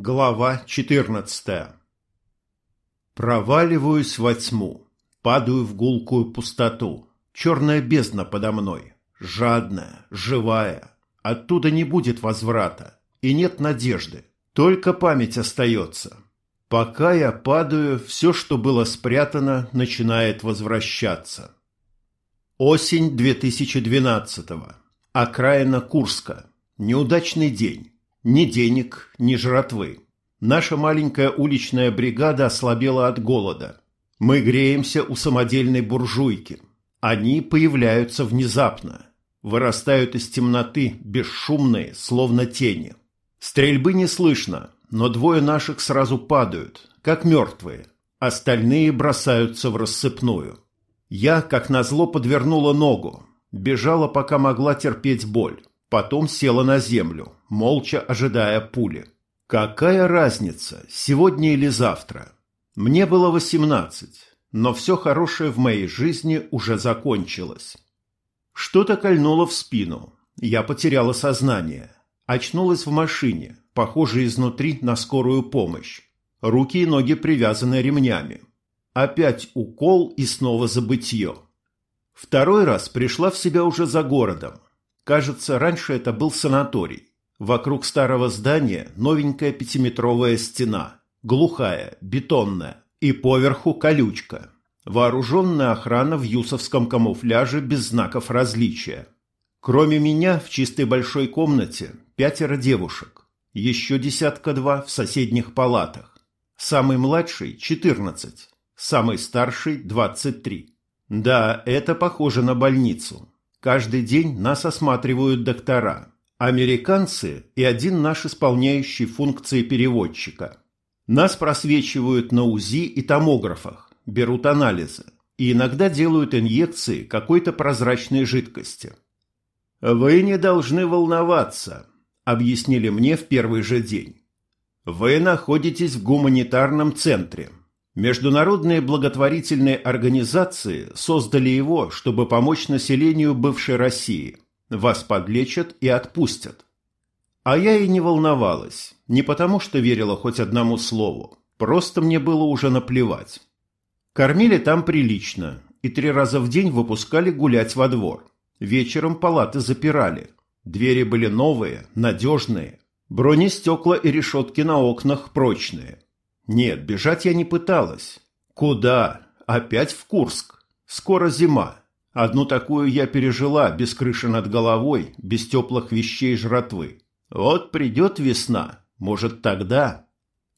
Глава 14 Проваливаюсь во тьму, падаю в гулкую пустоту. Черная бездна подо мной, жадная, живая. Оттуда не будет возврата, и нет надежды, только память остается. Пока я падаю, все, что было спрятано, начинает возвращаться. Осень 2012-го. Окраина Курска. Неудачный день. Ни денег, ни жратвы. Наша маленькая уличная бригада ослабела от голода. Мы греемся у самодельной буржуйки. Они появляются внезапно. Вырастают из темноты, бесшумные, словно тени. Стрельбы не слышно, но двое наших сразу падают, как мертвые. Остальные бросаются в рассыпную. Я, как назло, подвернула ногу. Бежала, пока могла терпеть боль. Потом села на землю, молча ожидая пули. Какая разница, сегодня или завтра? Мне было восемнадцать, но все хорошее в моей жизни уже закончилось. Что-то кольнуло в спину. Я потеряла сознание. Очнулась в машине, похожей изнутри на скорую помощь. Руки и ноги привязаны ремнями. Опять укол и снова забытье. Второй раз пришла в себя уже за городом. Кажется, раньше это был санаторий. Вокруг старого здания новенькая пятиметровая стена, глухая, бетонная, и поверху колючка. Вооруженная охрана в юсовском камуфляже без знаков различия. Кроме меня в чистой большой комнате пятеро девушек. Еще десятка-два в соседних палатах. Самый младший – 14, самый старший – 23. Да, это похоже на больницу. Каждый день нас осматривают доктора. Американцы и один наш исполняющий функции переводчика. Нас просвечивают на УЗИ и томографах, берут анализы и иногда делают инъекции какой-то прозрачной жидкости. «Вы не должны волноваться», – объяснили мне в первый же день. «Вы находитесь в гуманитарном центре. Международные благотворительные организации создали его, чтобы помочь населению бывшей России. Вас подлечат и отпустят. А я и не волновалась, не потому что верила хоть одному слову, просто мне было уже наплевать. Кормили там прилично и три раза в день выпускали гулять во двор. Вечером палаты запирали. Двери были новые, надежные. Бронестекла и решетки на окнах прочные. Нет, бежать я не пыталась. Куда? Опять в Курск. Скоро зима. Одну такую я пережила, без крыши над головой, без теплых вещей жратвы. Вот придет весна, может тогда...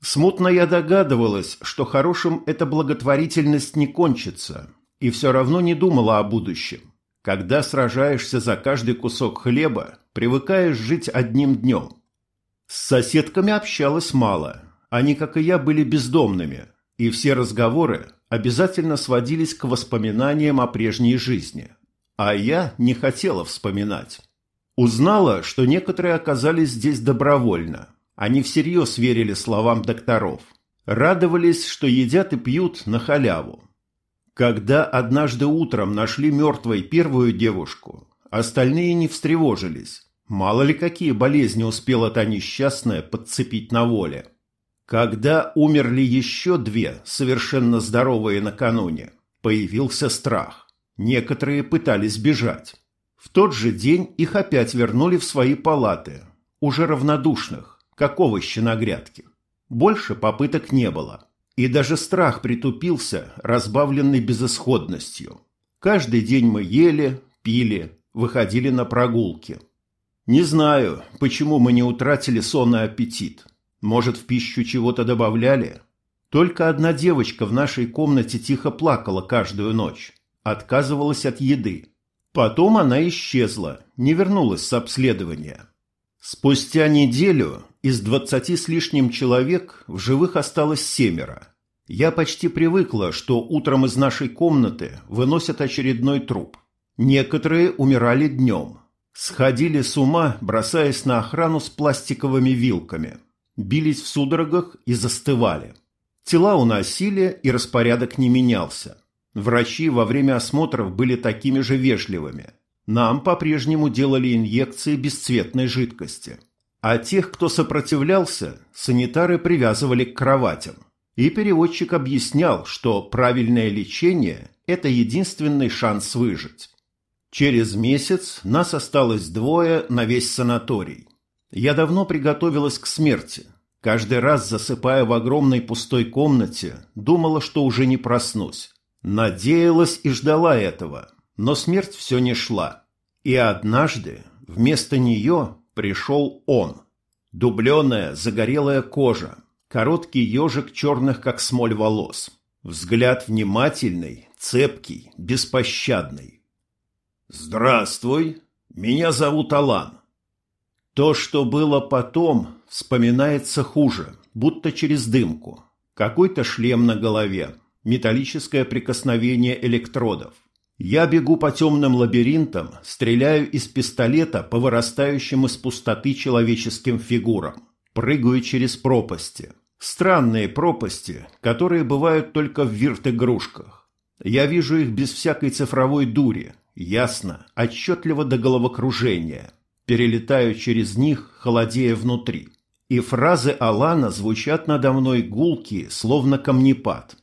Смутно я догадывалась, что хорошим эта благотворительность не кончится, и все равно не думала о будущем. Когда сражаешься за каждый кусок хлеба, привыкаешь жить одним днем. С соседками общалась мало, они, как и я, были бездомными, и все разговоры обязательно сводились к воспоминаниям о прежней жизни. А я не хотела вспоминать. Узнала, что некоторые оказались здесь добровольно. Они всерьез верили словам докторов. Радовались, что едят и пьют на халяву. Когда однажды утром нашли мертвой первую девушку, остальные не встревожились. Мало ли какие болезни успела та несчастная подцепить на воле. Когда умерли еще две, совершенно здоровые накануне, появился страх. Некоторые пытались бежать. В тот же день их опять вернули в свои палаты, уже равнодушных, как овощи на грядке. Больше попыток не было. И даже страх притупился, разбавленный безысходностью. Каждый день мы ели, пили, выходили на прогулки. Не знаю, почему мы не утратили сонный аппетит. Может, в пищу чего-то добавляли? Только одна девочка в нашей комнате тихо плакала каждую ночь. Отказывалась от еды. Потом она исчезла, не вернулась с обследования. Спустя неделю из двадцати с лишним человек в живых осталось семеро. Я почти привыкла, что утром из нашей комнаты выносят очередной труп. Некоторые умирали днем. Сходили с ума, бросаясь на охрану с пластиковыми вилками – бились в судорогах и застывали. Тела уносили, и распорядок не менялся. Врачи во время осмотров были такими же вежливыми. Нам по-прежнему делали инъекции бесцветной жидкости. А тех, кто сопротивлялся, санитары привязывали к кроватям. И переводчик объяснял, что правильное лечение – это единственный шанс выжить. Через месяц нас осталось двое на весь санаторий. Я давно приготовилась к смерти. Каждый раз, засыпая в огромной пустой комнате, думала, что уже не проснусь. Надеялась и ждала этого, но смерть все не шла. И однажды вместо нее пришел он. Дубленая, загорелая кожа, короткий ежик черных, как смоль, волос. Взгляд внимательный, цепкий, беспощадный. «Здравствуй, меня зовут Алан». То, что было потом, вспоминается хуже, будто через дымку. Какой-то шлем на голове, металлическое прикосновение электродов. Я бегу по темным лабиринтам, стреляю из пистолета по вырастающим из пустоты человеческим фигурам. Прыгаю через пропасти. Странные пропасти, которые бывают только в вирт-игрушках. Я вижу их без всякой цифровой дури, ясно, отчетливо до головокружения. Перелетаю через них, холодея внутри. И фразы Алана звучат надо мной гулкие, словно камнепад.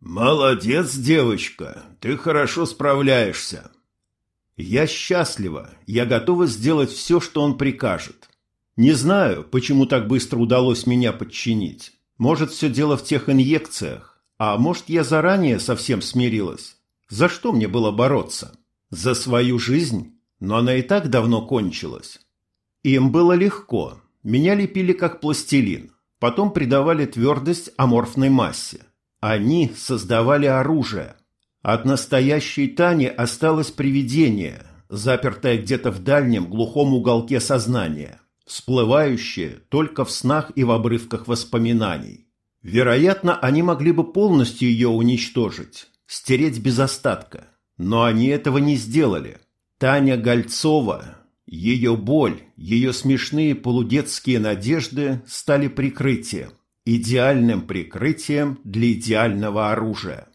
«Молодец, девочка, ты хорошо справляешься». «Я счастлива, я готова сделать все, что он прикажет. Не знаю, почему так быстро удалось меня подчинить. Может, все дело в тех инъекциях, а может, я заранее совсем смирилась. За что мне было бороться? За свою жизнь? Но она и так давно кончилась. Им было легко. Меня лепили как пластилин, потом придавали твердость аморфной массе. Они создавали оружие. От настоящей Тани осталось привидение, запертое где-то в дальнем глухом уголке сознания, всплывающее только в снах и в обрывках воспоминаний. Вероятно, они могли бы полностью ее уничтожить, стереть без остатка. Но они этого не сделали. Таня Гольцова, ее боль, ее смешные полудетские надежды стали прикрытием идеальным прикрытием для идеального оружия.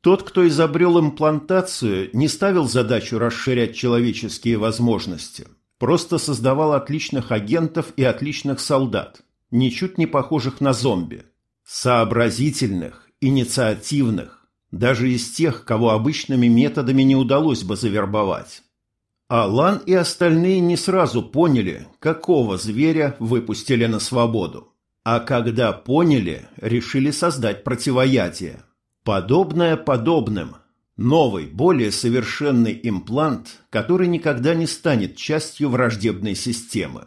Тот, кто изобрел имплантацию, не ставил задачу расширять человеческие возможности, просто создавал отличных агентов и отличных солдат, ничуть не похожих на зомби, сообразительных, инициативных, даже из тех, кого обычными методами не удалось бы завербовать. Алан и остальные не сразу поняли, какого зверя выпустили на свободу. А когда поняли, решили создать противоядие. Подобное подобным. Новый, более совершенный имплант, который никогда не станет частью враждебной системы.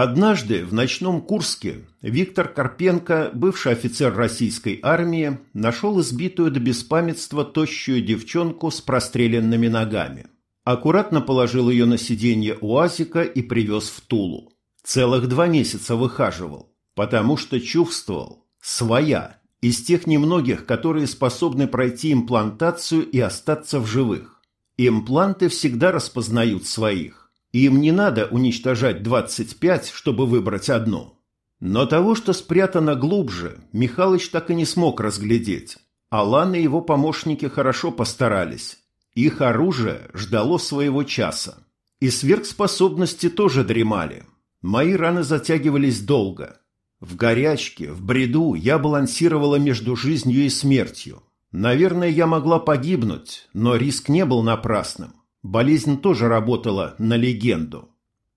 Однажды в ночном Курске Виктор Карпенко, бывший офицер российской армии, нашел избитую до беспамятства тощую девчонку с простреленными ногами. Аккуратно положил ее на сиденье УАЗика и привез в Тулу. Целых два месяца выхаживал потому что чувствовал своя, из тех немногих, которые способны пройти имплантацию и остаться в живых. Импланты всегда распознают своих. Им не надо уничтожать 25, чтобы выбрать одну. Но того, что спрятано глубже, Михалыч так и не смог разглядеть. Алан и его помощники хорошо постарались. Их оружие ждало своего часа. И сверхспособности тоже дремали. Мои раны затягивались долго. В горячке, в бреду я балансировала между жизнью и смертью. Наверное, я могла погибнуть, но риск не был напрасным. Болезнь тоже работала на легенду.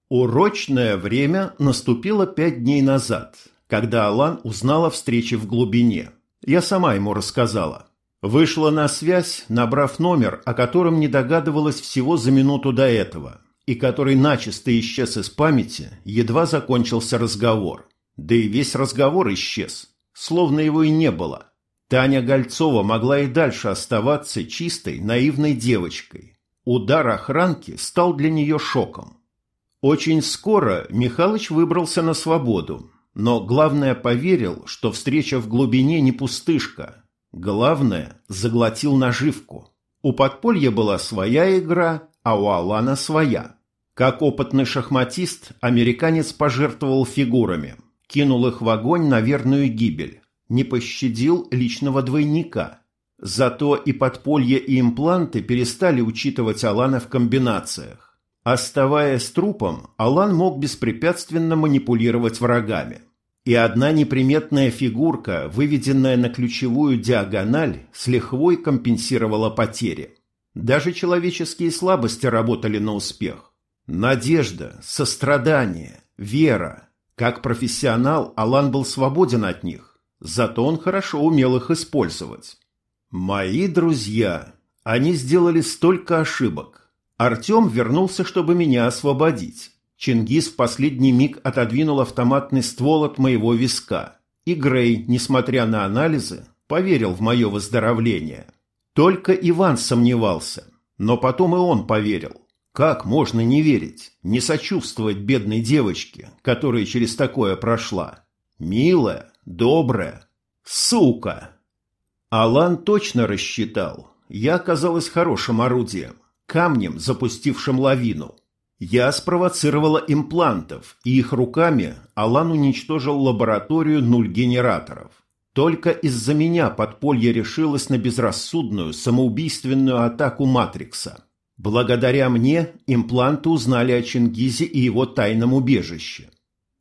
Урочное время наступило пять дней назад, когда Алан узнал о встрече в глубине. Я сама ему рассказала. Вышла на связь, набрав номер, о котором не догадывалась всего за минуту до этого, и который начисто исчез из памяти, едва закончился разговор. Да и весь разговор исчез, словно его и не было. Таня Гольцова могла и дальше оставаться чистой, наивной девочкой. Удар охранки стал для нее шоком. Очень скоро Михалыч выбрался на свободу, но главное поверил, что встреча в глубине не пустышка. Главное, заглотил наживку. У подполья была своя игра, а у Алана своя. Как опытный шахматист, американец пожертвовал фигурами – кинул их в огонь на верную гибель, не пощадил личного двойника. Зато и подполье, и импланты перестали учитывать Алана в комбинациях. Оставаясь трупом, Алан мог беспрепятственно манипулировать врагами. И одна неприметная фигурка, выведенная на ключевую диагональ, с лихвой компенсировала потери. Даже человеческие слабости работали на успех. Надежда, сострадание, вера. Как профессионал Алан был свободен от них, зато он хорошо умел их использовать. Мои друзья, они сделали столько ошибок. Артем вернулся, чтобы меня освободить. Чингис в последний миг отодвинул автоматный ствол от моего виска. И Грей, несмотря на анализы, поверил в мое выздоровление. Только Иван сомневался, но потом и он поверил. Как можно не верить, не сочувствовать бедной девочке, которая через такое прошла? Милая, добрая. Сука! Алан точно рассчитал. Я оказалась хорошим орудием, камнем, запустившим лавину. Я спровоцировала имплантов, и их руками Алан уничтожил лабораторию нуль генераторов. Только из-за меня подполье решилось на безрассудную самоубийственную атаку Матрикса. Благодаря мне импланты узнали о Чингизе и его тайном убежище.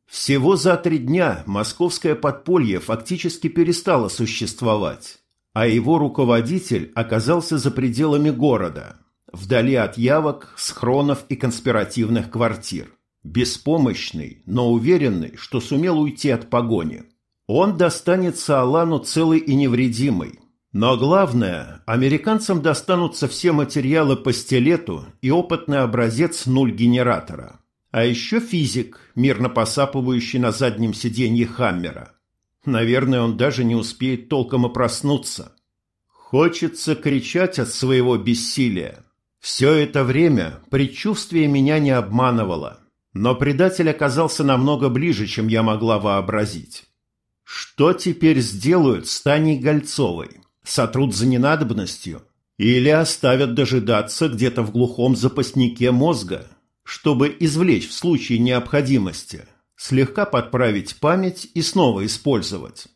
Всего за три дня московское подполье фактически перестало существовать, а его руководитель оказался за пределами города, вдали от явок, схронов и конспиративных квартир. Беспомощный, но уверенный, что сумел уйти от погони. Он достанется Алану целый и невредимый. Но главное, американцам достанутся все материалы по стилету и опытный образец нуль генератора. А еще физик, мирно посапывающий на заднем сиденье Хаммера. Наверное, он даже не успеет толком и проснуться. Хочется кричать от своего бессилия. Все это время предчувствие меня не обманывало, но предатель оказался намного ближе, чем я могла вообразить. Что теперь сделают с Таней Гольцовой? Сотрут за ненадобностью? Или оставят дожидаться где-то в глухом запаснике мозга, чтобы извлечь в случае необходимости, слегка подправить память и снова использовать?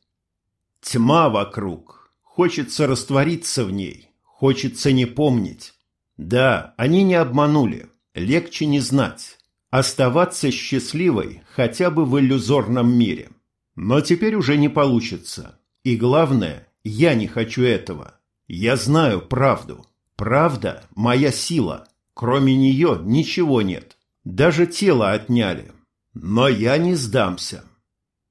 Тьма вокруг. Хочется раствориться в ней. Хочется не помнить. Да, они не обманули. Легче не знать. Оставаться счастливой хотя бы в иллюзорном мире. Но теперь уже не получится. И главное, я не хочу этого. Я знаю правду. Правда – моя сила. Кроме нее ничего нет. Даже тело отняли. Но я не сдамся.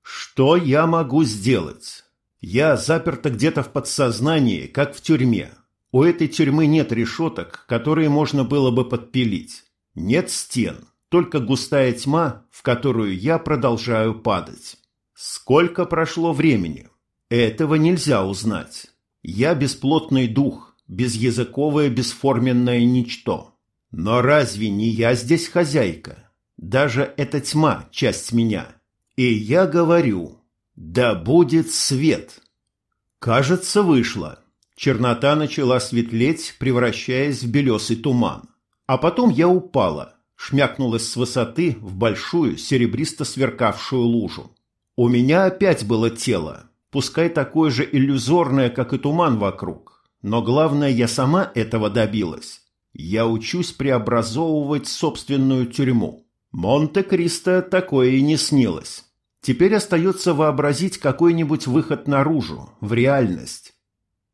Что я могу сделать? Я заперта где-то в подсознании, как в тюрьме. У этой тюрьмы нет решеток, которые можно было бы подпилить. Нет стен, только густая тьма, в которую я продолжаю падать. Сколько прошло времени? Этого нельзя узнать. Я бесплотный дух, безязыковое бесформенное ничто. Но разве не я здесь хозяйка? Даже эта тьма – часть меня. И я говорю, да будет свет. Кажется, вышло. Чернота начала светлеть, превращаясь в белесый туман. А потом я упала, шмякнулась с высоты в большую серебристо сверкавшую лужу. У меня опять было тело, пускай такое же иллюзорное, как и туман вокруг. Но главное, я сама этого добилась. Я учусь преобразовывать собственную тюрьму. Монте-Кристо такое и не снилось. Теперь остается вообразить какой-нибудь выход наружу, в реальность.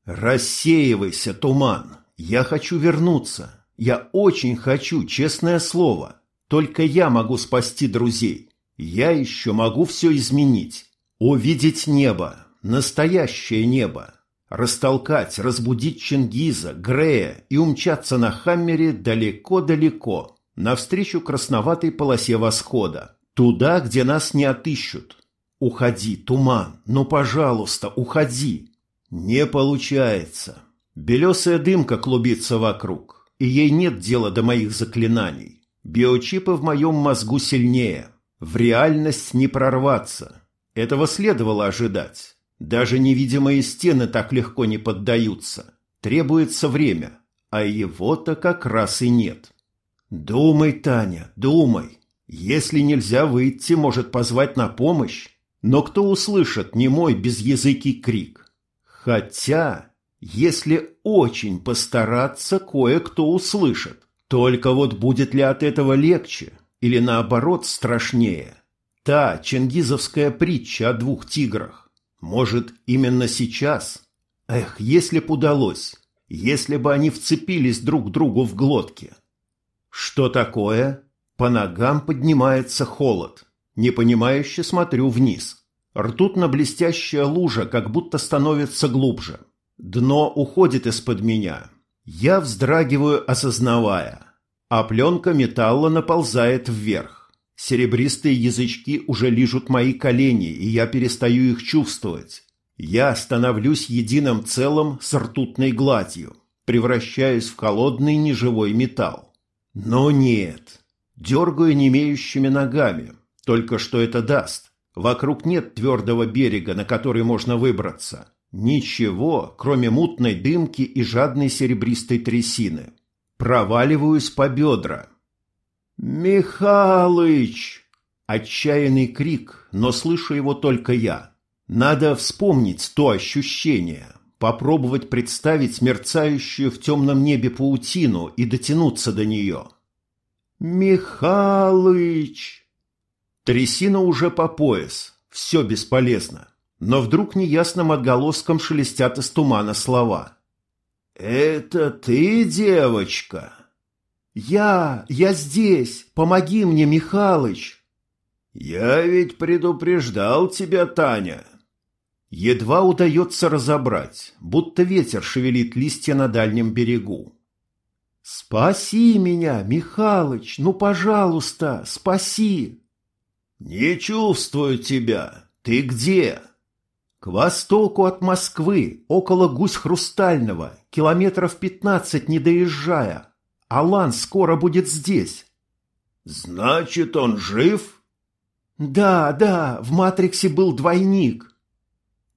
«Рассеивайся, туман! Я хочу вернуться! Я очень хочу, честное слово! Только я могу спасти друзей! Я еще могу все изменить! Увидеть небо, настоящее небо! Растолкать, разбудить Чингиза, Грея и умчаться на Хаммере далеко-далеко, навстречу красноватой полосе восхода, туда, где нас не отыщут! Уходи, туман, ну, пожалуйста, уходи!» Не получается. Белесая дымка клубится вокруг, и ей нет дела до моих заклинаний. Биочипы в моем мозгу сильнее. В реальность не прорваться. Этого следовало ожидать. Даже невидимые стены так легко не поддаются. Требуется время, а его-то как раз и нет. Думай, Таня, думай. Если нельзя выйти, может позвать на помощь. Но кто услышит немой безязыкий крик? Хотя, если очень постараться, кое-кто услышит. Только вот будет ли от этого легче или наоборот страшнее? Та чингизовская притча о двух тиграх. Может, именно сейчас? Эх, если б удалось, если бы они вцепились друг другу в глотки. Что такое? По ногам поднимается холод. Непонимающе смотрю вниз. Ртутно-блестящая лужа как будто становится глубже. Дно уходит из-под меня. Я вздрагиваю, осознавая. А пленка металла наползает вверх. Серебристые язычки уже лижут мои колени, и я перестаю их чувствовать. Я становлюсь единым целым с ртутной гладью, превращаюсь в холодный неживой металл. Но нет. Дергаю немеющими ногами. Только что это даст? Вокруг нет твердого берега, на который можно выбраться. Ничего, кроме мутной дымки и жадной серебристой трясины. Проваливаюсь по бедра. «Михалыч!» Отчаянный крик, но слышу его только я. Надо вспомнить то ощущение, попробовать представить мерцающую в темном небе паутину и дотянуться до нее. «Михалыч!» Трясина уже по пояс, все бесполезно. Но вдруг неясным отголоском шелестят из тумана слова. «Это ты, девочка?» «Я, я здесь! Помоги мне, Михалыч!» «Я ведь предупреждал тебя, Таня!» Едва удается разобрать, будто ветер шевелит листья на дальнем берегу. «Спаси меня, Михалыч, ну, пожалуйста, спаси!» «Не чувствую тебя. Ты где?» «К востоку от Москвы, около гусь Хрустального, километров пятнадцать не доезжая. Алан скоро будет здесь». «Значит, он жив?» «Да, да, в Матриксе был двойник».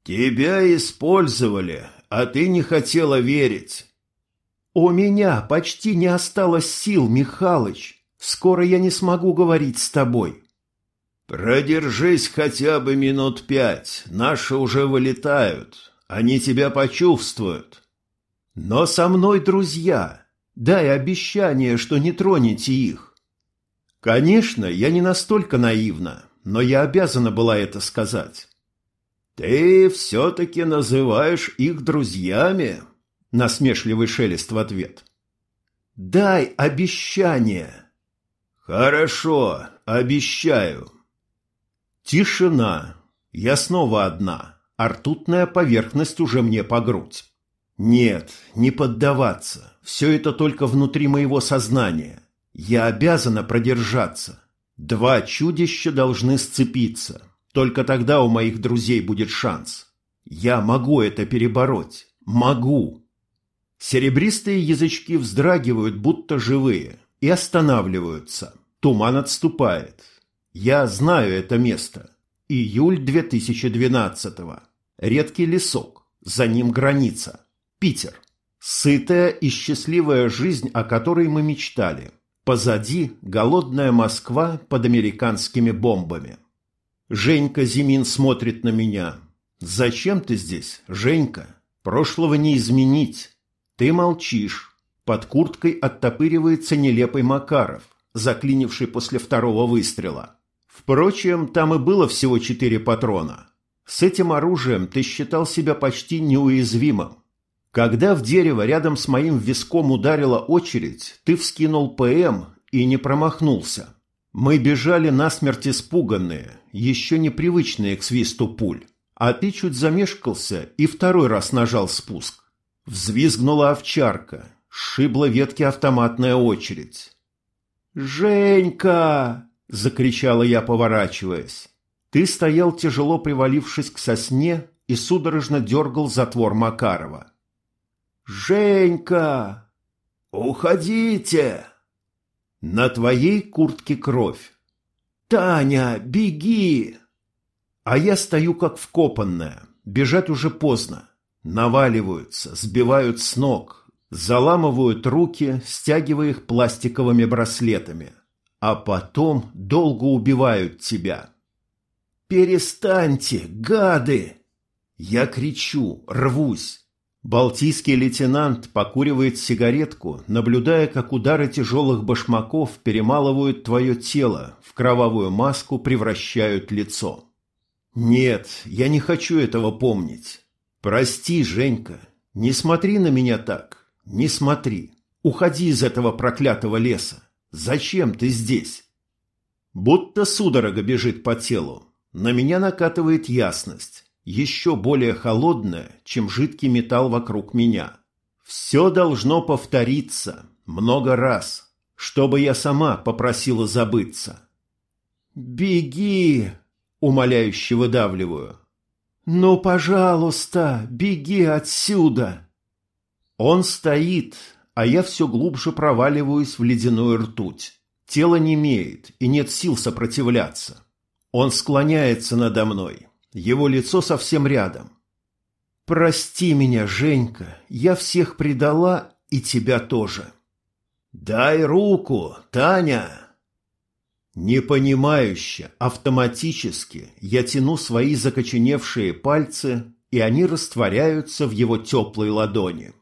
«Тебя использовали, а ты не хотела верить». «У меня почти не осталось сил, Михалыч. Скоро я не смогу говорить с тобой». «Продержись хотя бы минут пять. Наши уже вылетают. Они тебя почувствуют». «Но со мной друзья. Дай обещание, что не тронете их». Конечно, я не настолько наивна, но я обязана была это сказать. «Ты все-таки называешь их друзьями?» Насмешливый шелест в ответ. «Дай обещание!» «Хорошо, обещаю!» Тишина. Я снова одна, а ртутная поверхность уже мне по грудь. Нет, не поддаваться. Все это только внутри моего сознания. Я обязана продержаться. Два чудища должны сцепиться. Только тогда у моих друзей будет шанс. Я могу это перебороть. Могу. Серебристые язычки вздрагивают, будто живые, и останавливаются. Туман отступает. Я знаю это место. Июль 2012-го. Редкий лесок. За ним граница. Питер. Сытая и счастливая жизнь, о которой мы мечтали. Позади голодная Москва под американскими бомбами. Женька Зимин смотрит на меня. «Зачем ты здесь, Женька? Прошлого не изменить. Ты молчишь». Под курткой оттопыривается нелепый Макаров, заклинивший после второго выстрела. Впрочем, там и было всего четыре патрона. С этим оружием ты считал себя почти неуязвимым. Когда в дерево рядом с моим виском ударила очередь, ты вскинул ПМ и не промахнулся. Мы бежали насмерть испуганные, еще непривычные к свисту пуль. А ты чуть замешкался и второй раз нажал спуск. Взвизгнула овчарка, сшибла ветки автоматная очередь. «Женька!» – закричала я, поворачиваясь. Ты стоял, тяжело привалившись к сосне, и судорожно дергал затвор Макарова. «Женька! Уходите!» На твоей куртке кровь. «Таня, беги!» А я стою как вкопанная. Бежать уже поздно. Наваливаются, сбивают с ног, заламывают руки, стягивая их пластиковыми браслетами. А потом долго убивают тебя. «Перестаньте, гады!» Я кричу, рвусь. Балтийский лейтенант покуривает сигаретку, наблюдая, как удары тяжелых башмаков перемалывают твое тело, в кровавую маску превращают лицо. Нет, я не хочу этого помнить. Прости, Женька, не смотри на меня так, не смотри. Уходи из этого проклятого леса. Зачем ты здесь? Будто судорога бежит по телу. На меня накатывает ясность еще более холодная, чем жидкий металл вокруг меня. Все должно повториться много раз, чтобы я сама попросила забыться. «Беги!» — умоляюще выдавливаю. «Ну, пожалуйста, беги отсюда!» Он стоит, а я все глубже проваливаюсь в ледяную ртуть. Тело немеет, и нет сил сопротивляться. Он склоняется надо мной, его лицо совсем рядом. «Прости меня, Женька, я всех предала и тебя тоже». «Дай руку, Таня!» Непонимающе, автоматически я тяну свои закоченевшие пальцы, и они растворяются в его теплой ладони.